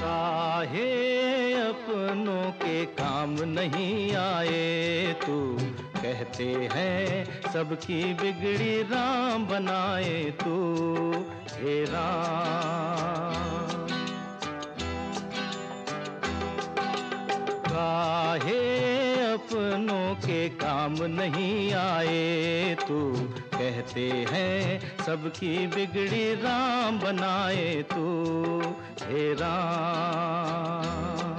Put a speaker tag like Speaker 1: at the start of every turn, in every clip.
Speaker 1: काहे अपनों के काम नहीं आए तू कहते हैं सबकी बिगड़ी राम बनाए तू, हे राम। काहे अपनों के काम नहीं आए तू कहते हैं सबकी बिगड़ी राम बनाए तू हे राम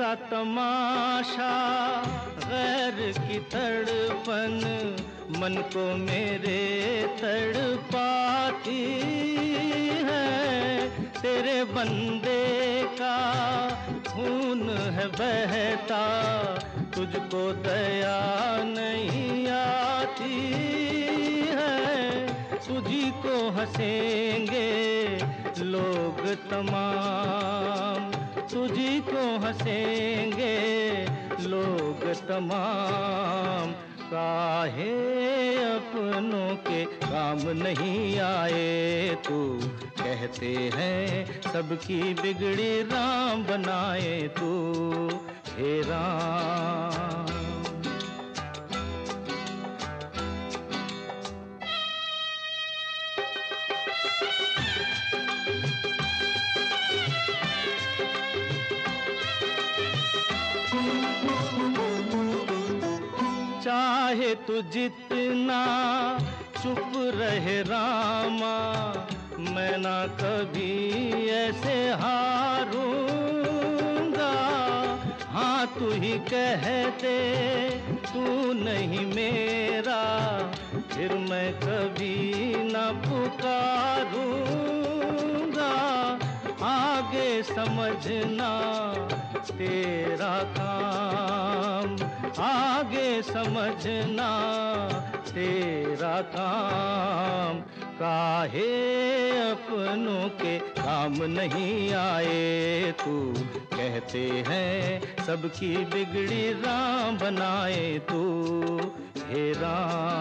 Speaker 1: कैसा तमाशा, गैर की तड़पन, मन को मेरे तड़पाती है। तेरे बंदे का खून है, बहता तुझको दया नहीं आती है। तुझी को हंसेंगे लोग तमाम तुझी को हंसेंगे? लोग तमाम काहे अपनों के काम नहीं आए? तू कहते हैं सबकी बिगड़ी राम बनाए तू, हे राम। चाहे तू जितना चुप रहे रामा, मैं ना कभी ऐसे हारूँगा। हाँ तू ही कह दे तू नहीं मेरा, फिर मैं कभी ना पुकारूँगा आगे समझना तेरा काम। आगे समझना तेरा काम। काहे अपनों के काम नहीं आए तू? कहते हैं सबकी बिगड़ी राम बनाए तू। हे राम।